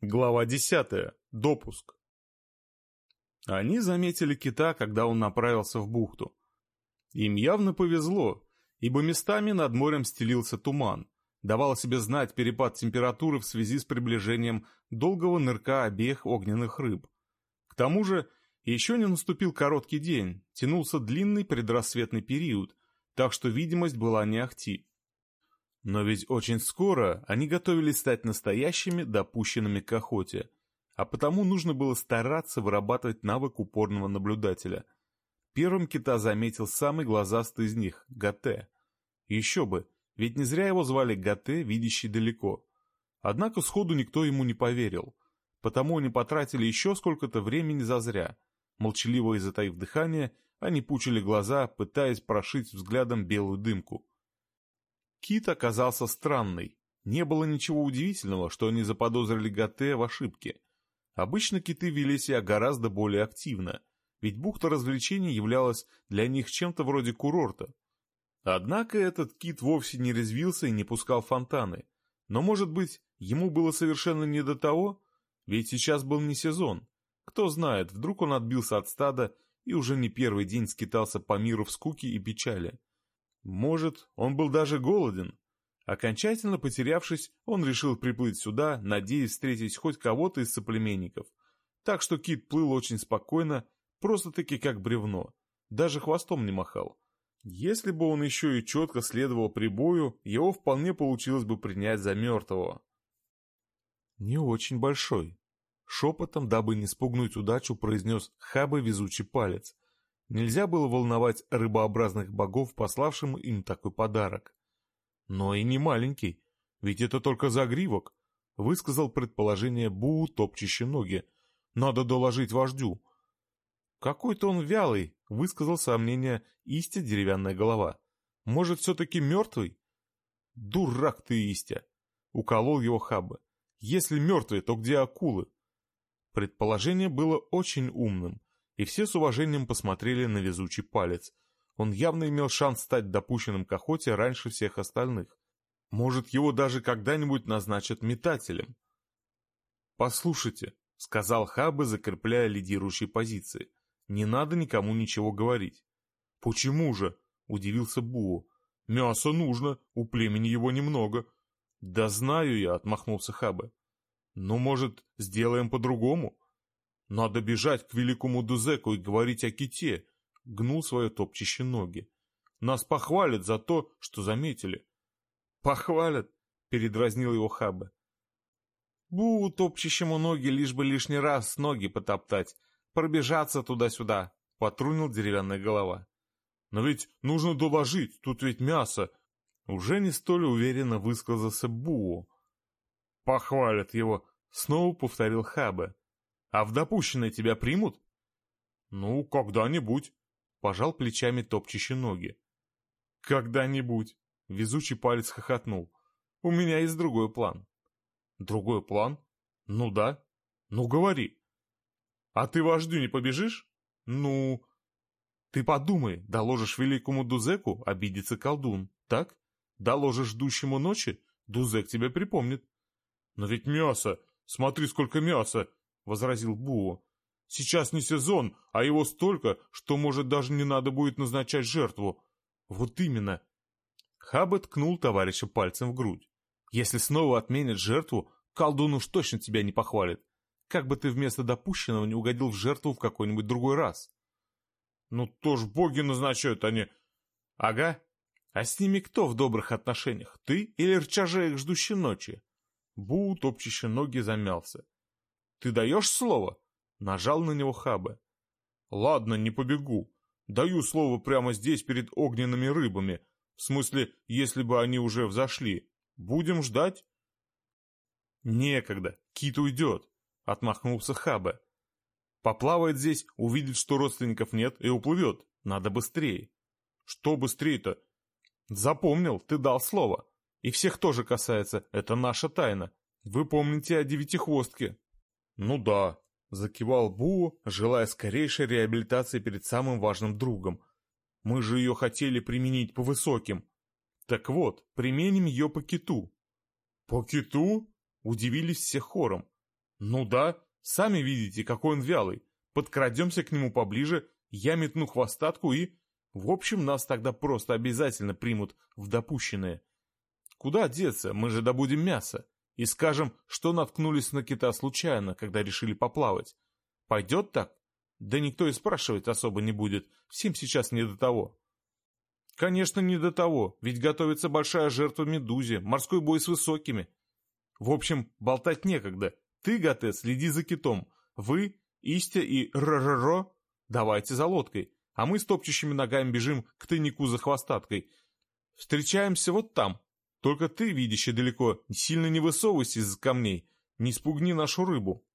Глава 10. Допуск. Они заметили кита, когда он направился в бухту. Им явно повезло, ибо местами над морем стелился туман, давал себе знать перепад температуры в связи с приближением долгого нырка обеих огненных рыб. К тому же, еще не наступил короткий день, тянулся длинный предрассветный период, так что видимость была не ахти. Но ведь очень скоро они готовились стать настоящими допущенными к охоте, а потому нужно было стараться вырабатывать навык упорного наблюдателя. Первым кита заметил самый глазастый из них — Гате. Еще бы, ведь не зря его звали Гате, видящий далеко. Однако сходу никто ему не поверил, потому они потратили еще сколько-то времени зазря. Молчаливо и затаив дыхание, они пучили глаза, пытаясь прошить взглядом белую дымку. Кит оказался странный. Не было ничего удивительного, что они заподозрили Гате в ошибке. Обычно киты вели себя гораздо более активно, ведь бухта развлечений являлась для них чем-то вроде курорта. Однако этот кит вовсе не резвился и не пускал фонтаны. Но, может быть, ему было совершенно не до того? Ведь сейчас был не сезон. Кто знает, вдруг он отбился от стада и уже не первый день скитался по миру в скуке и печали. Может, он был даже голоден. Окончательно потерявшись, он решил приплыть сюда, надеясь встретить хоть кого-то из соплеменников. Так что кит плыл очень спокойно, просто-таки как бревно. Даже хвостом не махал. Если бы он еще и четко следовал прибою, его вполне получилось бы принять за мертвого. «Не очень большой», — шепотом, дабы не спугнуть удачу, произнес Хаба везучий палец — Нельзя было волновать рыбообразных богов, пославшим им такой подарок. Но и не маленький, ведь это только загривок, высказал предположение Бу, топчащий ноги. Надо доложить вождю. Какой-то он вялый, высказал сомнение Истя деревянная голова. Может, все-таки мертвый? Дурак ты, Истя! Уколол его Хаббе. Если мертвый, то где акулы? Предположение было очень умным и все с уважением посмотрели на везучий палец. Он явно имел шанс стать допущенным к охоте раньше всех остальных. Может, его даже когда-нибудь назначат метателем. «Послушайте», — сказал Хабы, закрепляя лидирующие позиции, — «не надо никому ничего говорить». «Почему же?» — удивился Буо. «Мясо нужно, у племени его немного». «Да знаю я», — отмахнулся Хабы. «Ну, может, сделаем по-другому?» Надо бежать к великому Дузеку и говорить о ките, гнул свое топчище ноги. Нас похвалят за то, что заметили. Похвалят, передразнил его Хабе. Бу, топчащему ноги, лишь бы лишний раз ноги потоптать, пробежаться туда-сюда, потрунил деревянная голова. Но ведь нужно доложить, тут ведь мясо. Уже не столь уверенно высказался Бу. Похвалят его, снова повторил Хабе. А в допущенное тебя примут? Ну, когда-нибудь. Пожал плечами топчащий ноги. Когда-нибудь. Везучий палец хохотнул. У меня есть другой план. Другой план? Ну да. Ну говори. А ты вождю не побежишь? Ну... Ты подумай, доложишь великому Дузеку, обидится колдун, так? Доложишь ждущему ночи, Дузек тебя припомнит. Но ведь мясо, смотри, сколько мяса, возразил Буо. «Сейчас не сезон, а его столько, что, может, даже не надо будет назначать жертву». «Вот именно». Хаба ткнул товарища пальцем в грудь. «Если снова отменят жертву, колдун уж точно тебя не похвалит. Как бы ты вместо допущенного не угодил в жертву в какой-нибудь другой раз». «Ну, то ж боги назначают, они...» «Ага. А с ними кто в добрых отношениях, ты или рчажеек, ждущий ночи?» Бу, топчащий ноги, замялся. Ты даешь слово?» Нажал на него Хабе. «Ладно, не побегу. Даю слово прямо здесь перед огненными рыбами. В смысле, если бы они уже взошли. Будем ждать?» «Некогда. Кит уйдет», — отмахнулся Хабе. «Поплавает здесь, увидит, что родственников нет, и уплывет. Надо быстрее». «Что быстрее-то?» «Запомнил, ты дал слово. И всех тоже касается, это наша тайна. Вы помните о девятихвостке?» «Ну да», — закивал Бу, желая скорейшей реабилитации перед самым важным другом. «Мы же ее хотели применить по высоким. Так вот, применим ее по киту». «По киту?» — удивились все хором. Ну да, сами видите, какой он вялый. Подкрадемся к нему поближе, я метну хвостатку и... В общем, нас тогда просто обязательно примут в допущенные. Куда деться, мы же добудем мясо. И скажем, что наткнулись на кита случайно, когда решили поплавать. Пойдет так? Да никто и спрашивать особо не будет, всем сейчас не до того. Конечно, не до того, ведь готовится большая жертва медузе, морской бой с высокими. В общем, болтать некогда. Ты, Гате, следи за китом. Вы, Истя и Р-р-ро, давайте за лодкой, а мы с топчущими ногами бежим к тайнику за хвостаткой. Встречаемся вот там. Только ты, видящий далеко, сильно не высовывайся из-за камней, не спугни нашу рыбу.